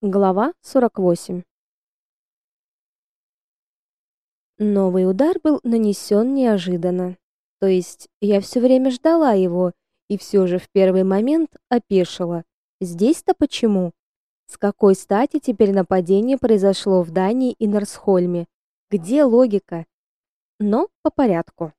Глава 48. Новый удар был нанесен неожиданно. То есть я все время ждала его и все же в первый момент опешила. Здесь-то почему? С какой стати теперь нападение произошло в Дании и Норсхольме? Где логика? Но по порядку.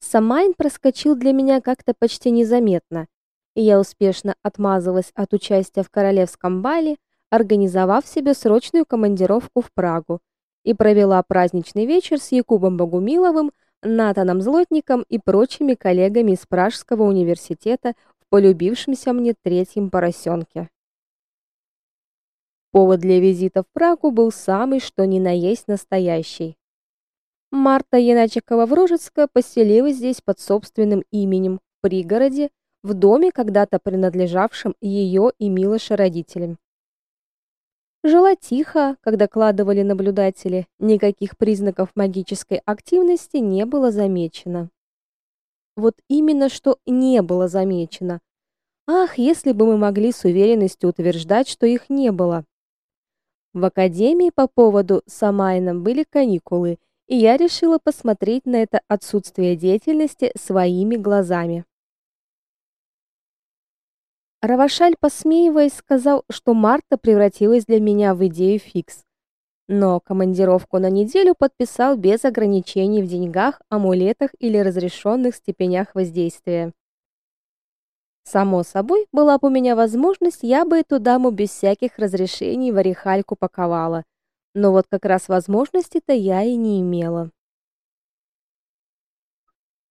Самайн проскочил для меня как-то почти незаметно и я успешно отмазалась от участия в королевском бале, организовав себе срочную командировку в Прагу и провела праздничный вечер с Якубом Богумиловым, Натаном Злотником и прочими коллегами из Пражского университета в полюбившемся мне третьем поросенке. Повод для визита в Прагу был самый что ни на есть настоящий. Марта Яначекова-Врожецкая поселилась здесь под собственным именем в пригороде в доме, когда-то принадлежавшем ее и Милоше родителям. Жила тихо, когда кладывали наблюдатели, никаких признаков магической активности не было замечено. Вот именно что не было замечено. Ах, если бы мы могли с уверенностью утверждать, что их не было. В академии по поводу Самайна были каникулы, и я решила посмотреть на это отсутствие деятельности своими глазами. Равашаль, посмеиваясь, сказал, что Марта превратилась для меня в идею фикс. Но командировку на неделю подписал без ограничений в деньгах, амулетах или разрешенных степенях воздействия. Само собой, была бы у меня возможность, я бы эту даму без всяких разрешений в орехальку паковала. Но вот как раз возможности-то я и не имела.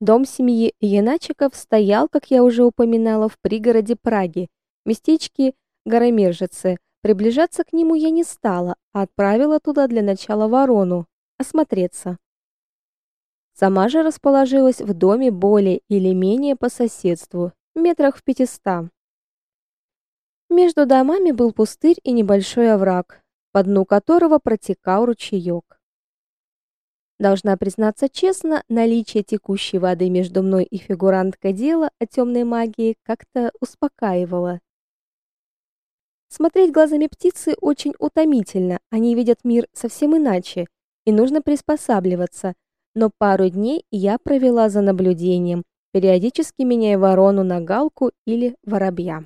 Дом семьи Яначиков стоял, как я уже упоминала, в пригороде Праги, местечке Горомержице. Приближаться к нему я не стала, а отправила туда для начала ворону осмотреться. Сама же расположилась в доме более или менее по соседству, метрах в пятиста. Между домами был пустырь и небольшой овраг, по дну которого протекал ручеек. Должна признаться честно, наличие текущей воды между мной и фигуранткой дела о темной магии как-то успокаивало. Смотреть глазами птицы очень утомительно, они видят мир совсем иначе, и нужно приспосабливаться. Но пару дней я провела за наблюдением, периодически меняя ворону на галку или воробья.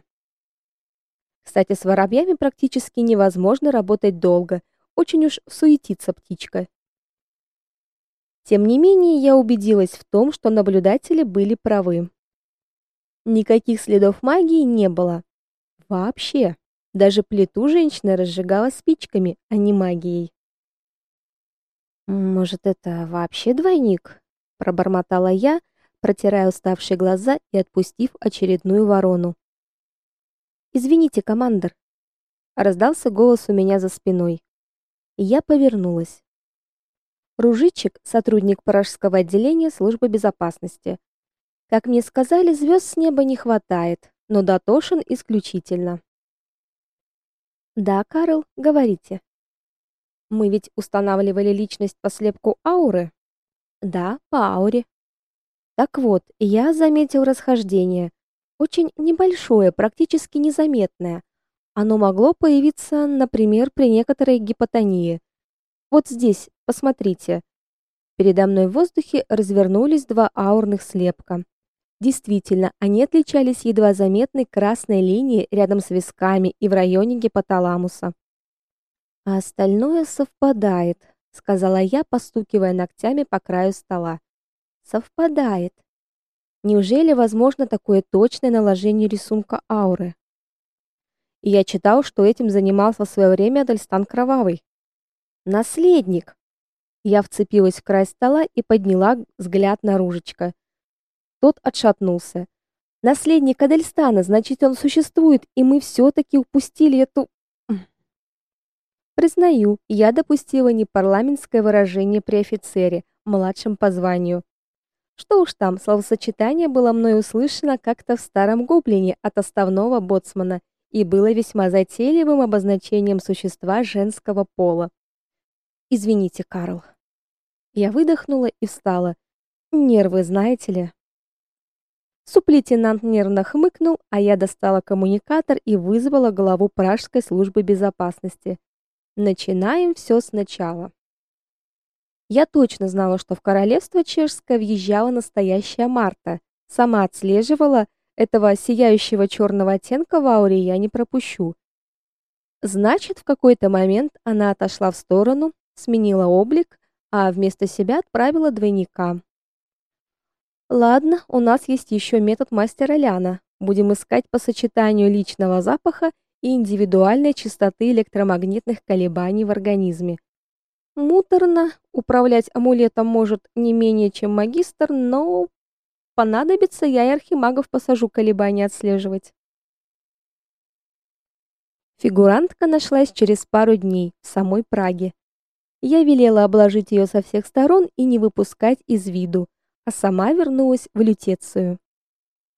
Кстати, с воробьями практически невозможно работать долго, очень уж суетится птичка. Тем не менее, я убедилась в том, что наблюдатели были правы. Никаких следов магии не было. Вообще. Даже плиту женщина разжигала спичками, а не магией. Может, это вообще двойник? пробормотала я, протирая уставшие глаза и отпустив очередную ворону. Извините, командир. раздался голос у меня за спиной. Я повернулась. Ружичек, сотрудник Пражского отделения службы безопасности. Как мне сказали, звезд с неба не хватает, но дотошен исключительно. Да, Карл, говорите. Мы ведь устанавливали личность по слепку ауры? Да, по ауре. Так вот, я заметил расхождение, очень небольшое, практически незаметное. Оно могло появиться, например, при некоторой гипотонии. Вот здесь, посмотрите. Передо мной в воздухе развернулись два аурных слепка. Действительно, они отличались едва заметной красной линией рядом с висками и в районе гипоталамуса. А остальное совпадает, сказала я, постукивая ногтями по краю стола. Совпадает. Неужели возможно такое точное наложение рисунка ауры? Я читал, что этим занимался в свое время Адальстан Кровавый. Наследник. Я вцепилась в край стола и подняла взгляд на Ружечка. Тот отшатнулся. Наследник Адельстана, значит, он существует, и мы все таки упустили эту Признаю, я допустила непарламентское выражение при офицере, младшем по званию. Что уж там, словосочетание было мной услышано как-то в старом гоблине от оставного боцмана и было весьма затейливым обозначением существа женского пола. Извините, Карл. Я выдохнула и встала. Нервы, знаете ли. Суплейтенант нервно хмыкнул, а я достала коммуникатор и вызвала главу Пражской службы безопасности. Начинаем все сначала. Я точно знала, что в королевство чешское въезжала настоящая Марта. Сама отслеживала этого сияющего черного оттенка в ауре я не пропущу. Значит, в какой-то момент она отошла в сторону, сменила облик, а вместо себя отправила двойника. Ладно, у нас есть еще метод мастера Ляна. Будем искать по сочетанию личного запаха и индивидуальной частоты электромагнитных колебаний в организме. Муторно, управлять амулетом может не менее, чем магистр, но понадобится, я и архимагов посажу колебания отслеживать. Фигурантка нашлась через пару дней в самой Праге. Я велела обложить ее со всех сторон и не выпускать из виду а сама вернулась в Лютецию.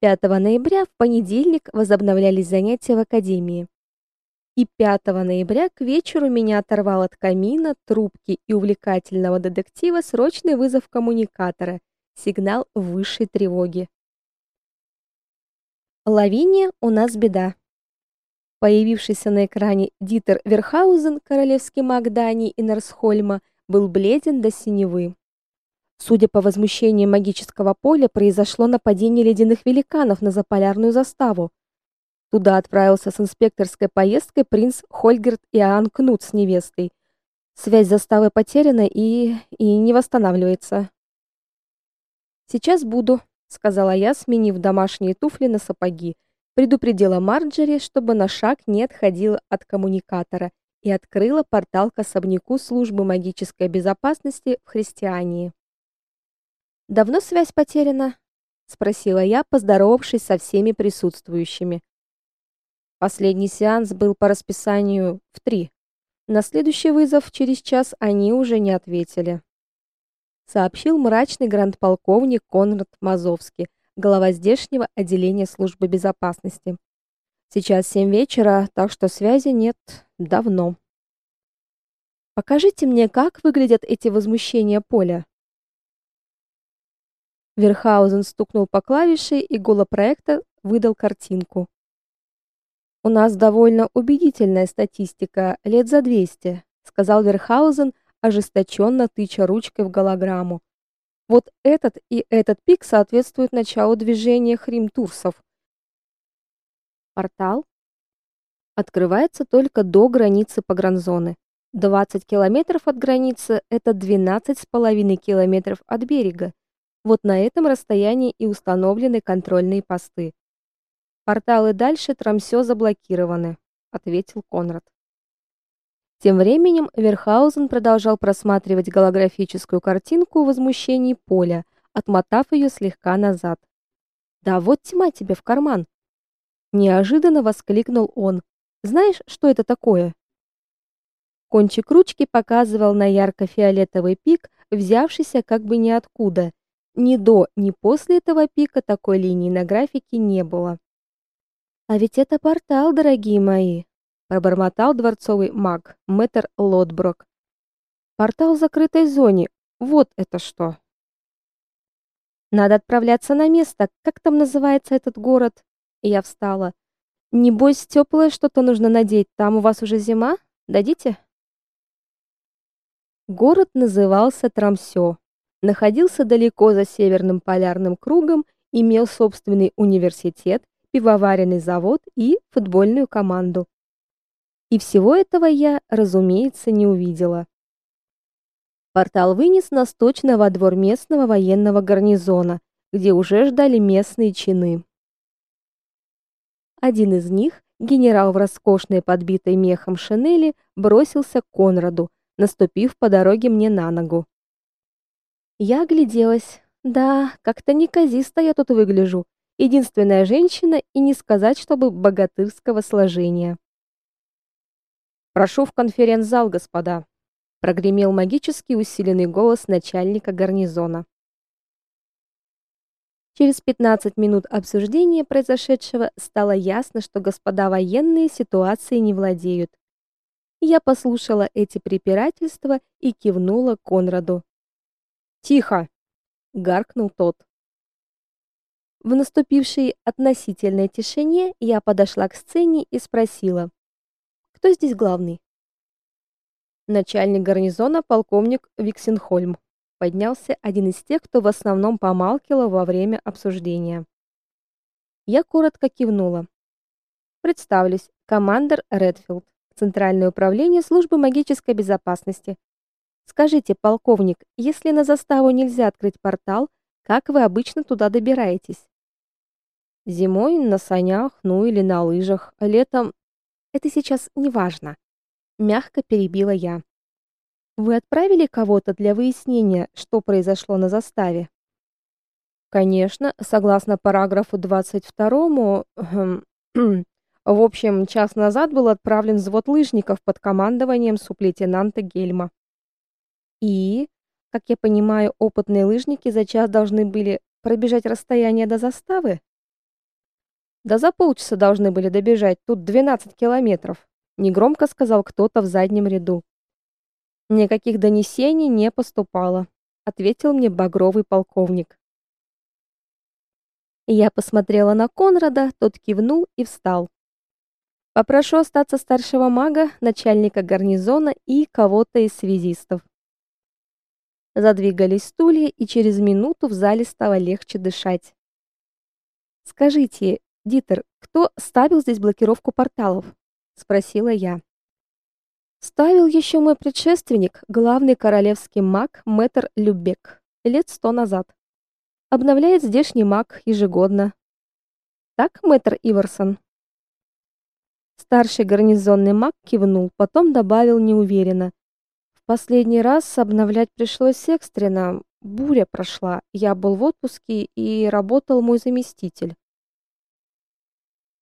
5 ноября в понедельник возобновлялись занятия в академии. И 5 ноября к вечеру меня оторвал от камина, трубки и увлекательного детектива срочный вызов коммуникатора, сигнал высшей тревоги. Лавиния, у нас беда. Появившийся на экране Дитер Верхаузен, королевский маг Дании и Нарсхольма, был бледен до синевы. Судя по возмущению магического поля, произошло нападение ледяных великанов на заполярную заставу. Туда отправился с инспекторской поездкой принц Хольгерт Иоанн Кнут с невестой. Связь с заставой потеряна и и не восстанавливается. Сейчас буду, сказала я, сменив домашние туфли на сапоги. Предупредила Марджери, чтобы на шаг не отходила от коммуникатора и открыла портал к особняку службы магической безопасности в Христиании. Давно связь потеряна? спросила я, поздоровавшись со всеми присутствующими. Последний сеанс был по расписанию в три. На следующий вызов через час они уже не ответили. Сообщил мрачный гранд-полковник Конрад Мазовский, глава здешнего отделения службы безопасности. Сейчас семь вечера, так что связи нет давно. Покажите мне, как выглядят эти возмущения поля. Верхаузен стукнул по клавише, и голопроектор выдал картинку. У нас довольно убедительная статистика, лет за 200, сказал Верхаузен, ожесточенно тыча ручкой в голограмму. Вот этот и этот пик соответствуют началу движения хримтурсов. Портал открывается только до границы погранзоны. 20 километров от границы это 12,5 километров от берега. Вот на этом расстоянии и установлены контрольные посты. Порталы дальше Трамсё заблокированы, ответил Конрад. Тем временем Верхаузен продолжал просматривать голографическую картинку возмущений поля, отмотав ее слегка назад. "Да вот тьма тебе в карман", неожиданно воскликнул он. "Знаешь, что это такое?" Кончик ручки показывал на ярко-фиолетовый пик, взявшийся как бы ниоткуда, ни до, ни после этого пика такой линии на графике не было. А ведь это портал, дорогие мои, пробормотал дворцовый маг Мэтр Лотброк. Портал в закрытой зоне. Вот это что. Надо отправляться на место. Как там называется этот город? Я встала. Небось, теплое что-то нужно надеть. Там у вас уже зима? Дадите? Город назывался Трамсё находился далеко за северным полярным кругом, имел собственный университет, пивоваренный завод и футбольную команду. И всего этого я, разумеется, не увидела. Портал вынес нас точно во двор местного военного гарнизона, где уже ждали местные чины. Один из них, генерал в роскошной подбитой мехом шинели, бросился к Конраду, наступив по дороге мне на ногу. Я огляделась. Да, как-то неказисто я тут выгляжу. Единственная женщина и не сказать, чтобы богатырского сложения. Прошу в конференц-зал, господа, прогремел магически усиленный голос начальника гарнизона. Через 15 минут обсуждения произошедшего стало ясно, что господа военные ситуацией не владеют. Я послушала эти препирательства и кивнула Конраду. Тихо, гаркнул тот. В наступившей относительной тишине я подошла к сцене и спросила: "Кто здесь главный?" Начальник гарнизона полковник Виксенхольм. Поднялся один из тех, кто в основном помалкивал во время обсуждения. Я коротко кивнула. Представлюсь, командир Редфилд, Центральное управление службы магической безопасности. Скажите, полковник, если на заставу нельзя открыть портал, как вы обычно туда добираетесь? Зимой на санях, ну или на лыжах, летом это сейчас не важно, мягко перебила я. Вы отправили кого-то для выяснения, что произошло на заставе? Конечно, согласно параграфу 22, эм, в общем, час назад был отправлен взвод лыжников под командованием сублейтенанта Гельма. И, как я понимаю, опытные лыжники за час должны были пробежать расстояние до заставы? Да за полчаса должны были добежать, тут 12 километров, негромко сказал кто-то в заднем ряду. Никаких донесений не поступало, ответил мне багровый полковник. Я посмотрела на Конрада, тот кивнул и встал. Попрошу остаться старшего мага, начальника гарнизона и кого-то из связистов. Задвигались стулья, и через минуту в зале стало легче дышать. Скажите, Дитер, кто ставил здесь блокировку порталов? спросила я. Ставил еще мой предшественник, главный королевский маг Мэтр Любек, лет сто назад. Обновляет здешний маг ежегодно. Так, мэтр Иверсон. Старший гарнизонный маг кивнул, потом добавил неуверенно: "В последний раз обновлять пришлось экстренно. Буря прошла. Я был в отпуске и работал мой заместитель".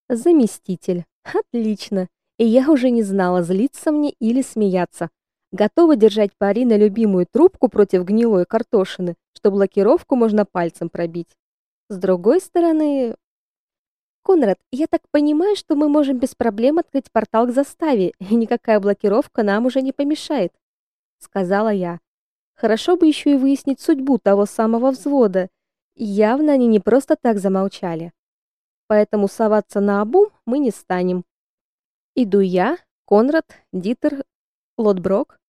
Заместитель. Отлично. И я уже не знала, злиться мне или смеяться готова держать пари на любимую трубку против гнилой картошины, что блокировку можно пальцем пробить. С другой стороны, Конрад, я так понимаю, что мы можем без проблем открыть портал к заставе, и никакая блокировка нам уже не помешает, сказала я. Хорошо бы еще и выяснить судьбу того самого взвода. Явно они не просто так замолчали. Поэтому соваться на обум мы не станем. Иду я, Конрад, Дитер, Лотброк.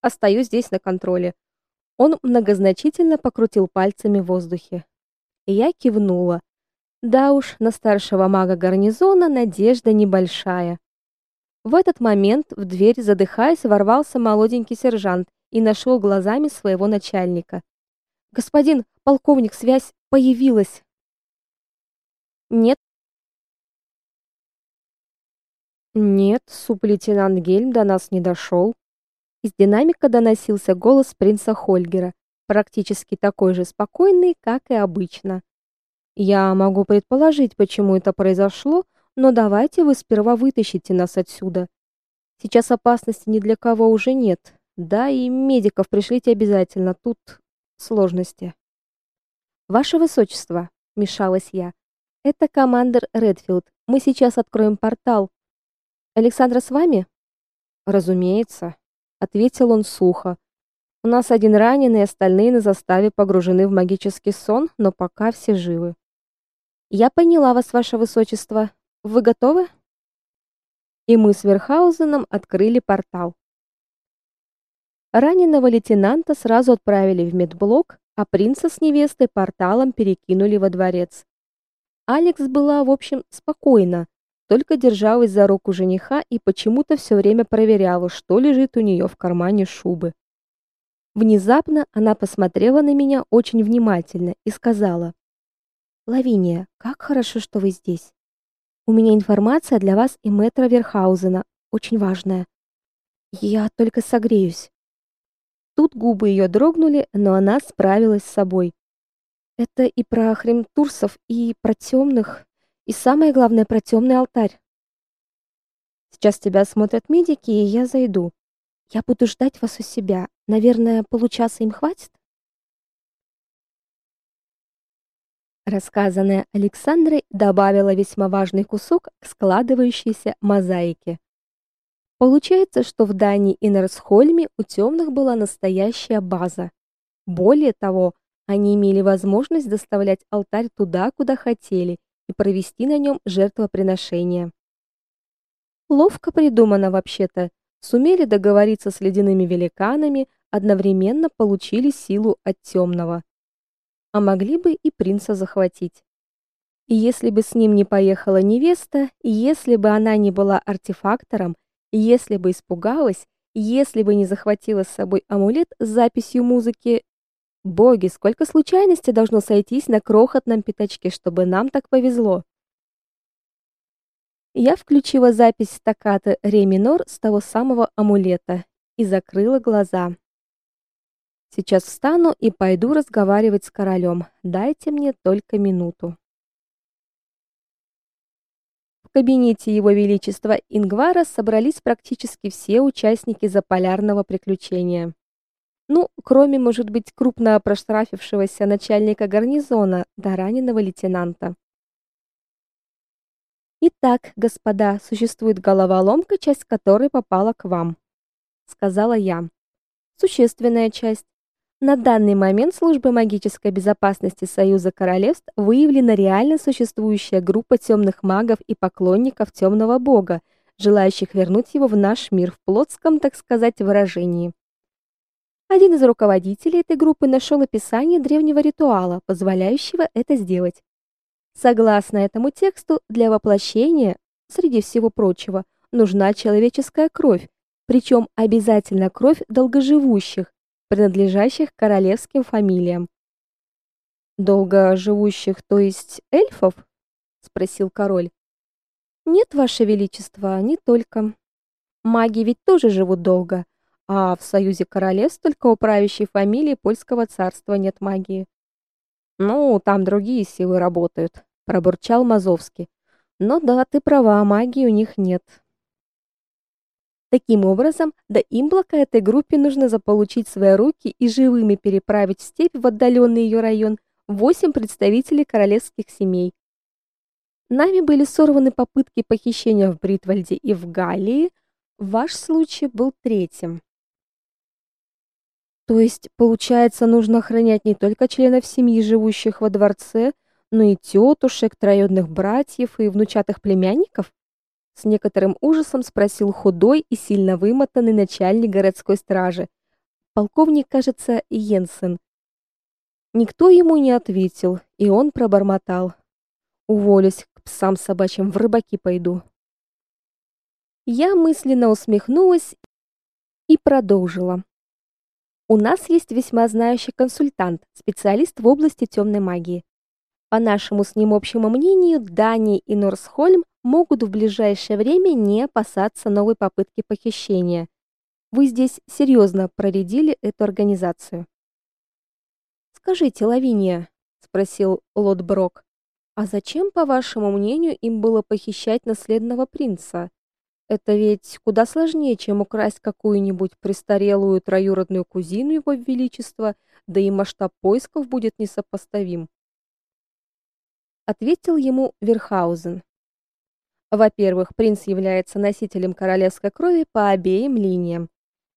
Остаюсь здесь на контроле. Он многозначительно покрутил пальцами в воздухе. Я кивнула. Да уж, на старшего мага гарнизона надежда небольшая. В этот момент в дверь, задыхаясь, ворвался молоденький сержант и нашел глазами своего начальника. Господин полковник, связь появилась. Нет, Нет, сублейтенант Гельм до нас не дошел. Из динамика доносился голос принца Хольгера, практически такой же спокойный, как и обычно. Я могу предположить, почему это произошло, но давайте вы сперва вытащите нас отсюда. Сейчас опасности ни для кого уже нет. Да, и медиков пришлите обязательно. Тут сложности. Ваше высочество, мешалась я. Это командир Редфилд. Мы сейчас откроем портал. Александра с вами? Разумеется, ответил он сухо. У нас один раненый, остальные на заставе погружены в магический сон, но пока все живы. Я поняла вас, ваше высочество. Вы готовы? И мы с Верхаузеном открыли портал. Раненого лейтенанта сразу отправили в медблок, а принца с невестой порталом перекинули во дворец. Алекс была, в общем, спокойна, только держалась за руку жениха и почему-то все время проверяла, что лежит у нее в кармане шубы. Внезапно она посмотрела на меня очень внимательно и сказала: "Лавиния, как хорошо, что вы здесь. У меня информация для вас и мэтра Верхаузена, очень важная. Я только согреюсь". Тут губы ее дрогнули, но она справилась с собой. Это и про хремтурсов, и про темных, и самое главное про темный алтарь. Сейчас тебя смотрят медики, и я зайду. Я буду ждать вас у себя. Наверное, получаса им хватит? Рассказанное Александрой добавила весьма важный кусок к складывающейся мозаике. Получается, что в Дании и Норсхольме у темных была настоящая база. Более того, Они имели возможность доставлять алтарь туда, куда хотели, и провести на нем жертвоприношение. Ловко придумано вообще-то. Сумели договориться с ледяными великанами, одновременно получили силу от темного. А могли бы и принца захватить. И если бы с ним не поехала невеста, и если бы она не была артефактором, и если бы испугалась, и если бы не захватила с собой амулет с записью музыки, боги, сколько случайностей должно сойтись на крохотном пятачке, чтобы нам так повезло. Я включила запись стаккато ре минор с того самого амулета и закрыла глаза. Сейчас встану и пойду разговаривать с королем. Дайте мне только минуту. В кабинете его величества Ингвара собрались практически все участники заполярного приключения. Ну, кроме, может быть, крупно проштрафившегося начальника гарнизона да раненого лейтенанта. Итак, господа, существует головоломка, часть которой попала к вам, сказала я. Существенная часть. На данный момент службой магической безопасности Союза королевств выявлена реально существующая группа темных магов и поклонников темного бога, желающих вернуть его в наш мир в плотском, так сказать, выражении. Один из руководителей этой группы нашел описание древнего ритуала, позволяющего это сделать. Согласно этому тексту, для воплощения, среди всего прочего, нужна человеческая кровь, причем обязательно кровь долгоживущих, принадлежащих королевским фамилиям. Долгоживущих, то есть эльфов? спросил король. Нет, ваше величество, не только. Маги ведь тоже живут долго, а в союзе королевств только у правящей фамилии польского царства нет магии. Ну, там другие силы работают, пробурчал Мазовский. Но да, ты права, магии у них нет. Таким образом, до имблока этой группе нужно заполучить свои руки и живыми переправить в степь в отдаленный ее район восемь представителей королевских семей. Нами были сорваны попытки похищения в Бритвальде и в Галлии. Ваш случай был третьим. То есть, получается, нужно охранять не только членов семьи, живущих во дворце, но и тетушек, троюродных братьев и внучатых племянников? С некоторым ужасом спросил худой и сильно вымотанный начальник городской стражи. Полковник, кажется, Йенсен. Никто ему не ответил, и он пробормотал: "Уволюсь, к псам собачьим в рыбаки пойду". Я мысленно усмехнулась и продолжила. У нас есть весьма знающий консультант, специалист в области темной магии. По нашему с ним общему мнению, Дани и Норсхольм могут в ближайшее время не опасаться новой попытки похищения. Вы здесь серьезно проредили эту организацию. Скажите, Лавиния, спросил Лот Брок. А зачем, по вашему мнению, им было похищать наследного принца? Это ведь куда сложнее, чем украсть какую-нибудь престарелую троюродную кузину его величества, да и масштаб поисков будет несопоставим ответил ему Верхаузен. Во-первых, принц является носителем королевской крови по обеим линиям.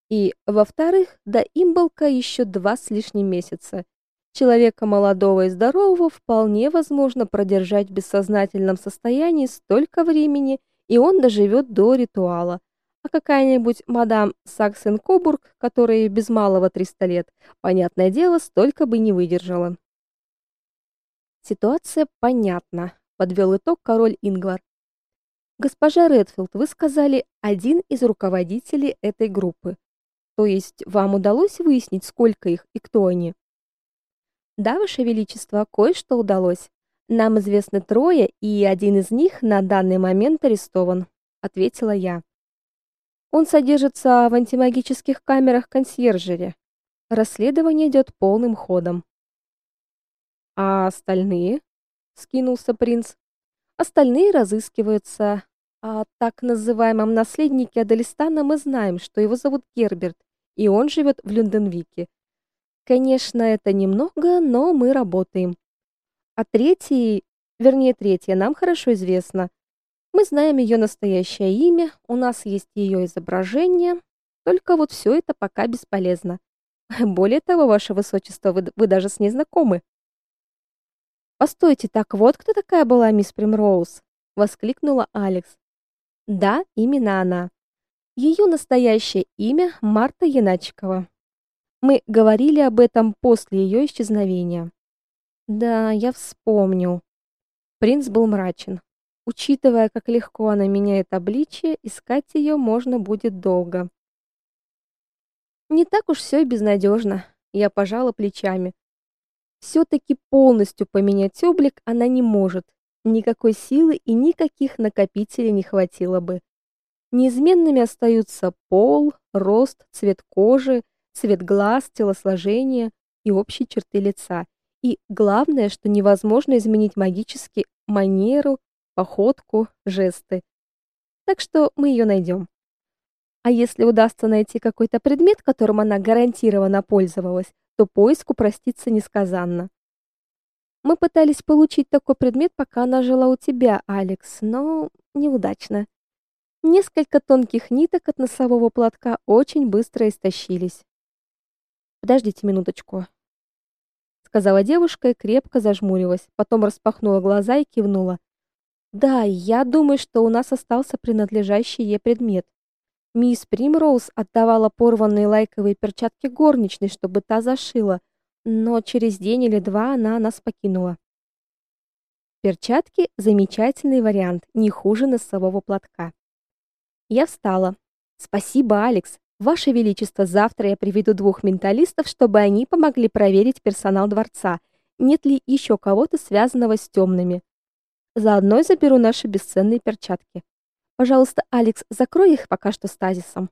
И, во-вторых, до имболка еще два с лишним месяца. Человека молодого и здорового вполне возможно продержать в бессознательном состоянии столько времени, и он доживет до ритуала. А какая-нибудь мадам Саксен-Кобург, которой без малого 300 лет, понятное дело, столько бы не выдержала. Ситуация понятна, подвел итог король Ингвар. Госпожа Редфилд, вы сказали, один из руководителей этой группы. То есть вам удалось выяснить, сколько их и кто они? Да, ваше величество, кое-что удалось. Нам известны трое, и один из них на данный момент арестован, ответила я. Он содержится в антимагических камерах консьержери. Расследование идет полным ходом. А остальные? скинулся принц. Остальные разыскиваются. О так называемом наследнике Адалистана мы знаем, что его зовут Герберт, и он живет в Люнденвике. Конечно, это немного, но мы работаем. А третий, вернее, третья нам хорошо известна. Мы знаем ее настоящее имя, у нас есть ее изображение, только вот все это пока бесполезно. Более того, ваше высочество, вы, вы даже с ней знакомы. Постойте, так вот кто такая была мисс Примроуз, воскликнула Алекс. Да, именно она. Ее настоящее имя Марта Яначкова. Мы говорили об этом после ее исчезновения. Да, я вспомню. Принц был мрачен. Учитывая, как легко она меняет обличие, искать ее можно будет долго. Не так уж все и безнадежно. Я пожала плечами. все таки полностью поменять облик она не может. Никакой силы и никаких накопителей не хватило бы. Неизменными остаются пол, рост, цвет кожи, цвет глаз, телосложение и общие черты лица. И главное, что невозможно изменить магически манеру, походку, жесты. Так что мы ее найдем. А если удастся найти какой-то предмет, которым она гарантированно пользовалась, то поиск упростится несказанно. Мы пытались получить такой предмет, пока она жила у тебя, Алекс, но неудачно. Несколько тонких ниток от носового платка очень быстро истощились. Подождите минуточку, сказала девушка и крепко зажмурилась, потом распахнула глаза и кивнула. Да, я думаю, что у нас остался принадлежащий ей предмет. Мисс Примроуз отдавала порванные лайковые перчатки горничной, чтобы та зашила, но через день или два она нас покинула. Перчатки замечательный вариант, не хуже носового платка. Я встала. Спасибо, Алекс. Ваше величество, завтра я приведу двух менталистов, чтобы они помогли проверить персонал дворца. Нет ли еще кого-то связанного с темными. Заодно заберу наши бесценные перчатки. Пожалуйста, Алекс, закрой их пока что стазисом.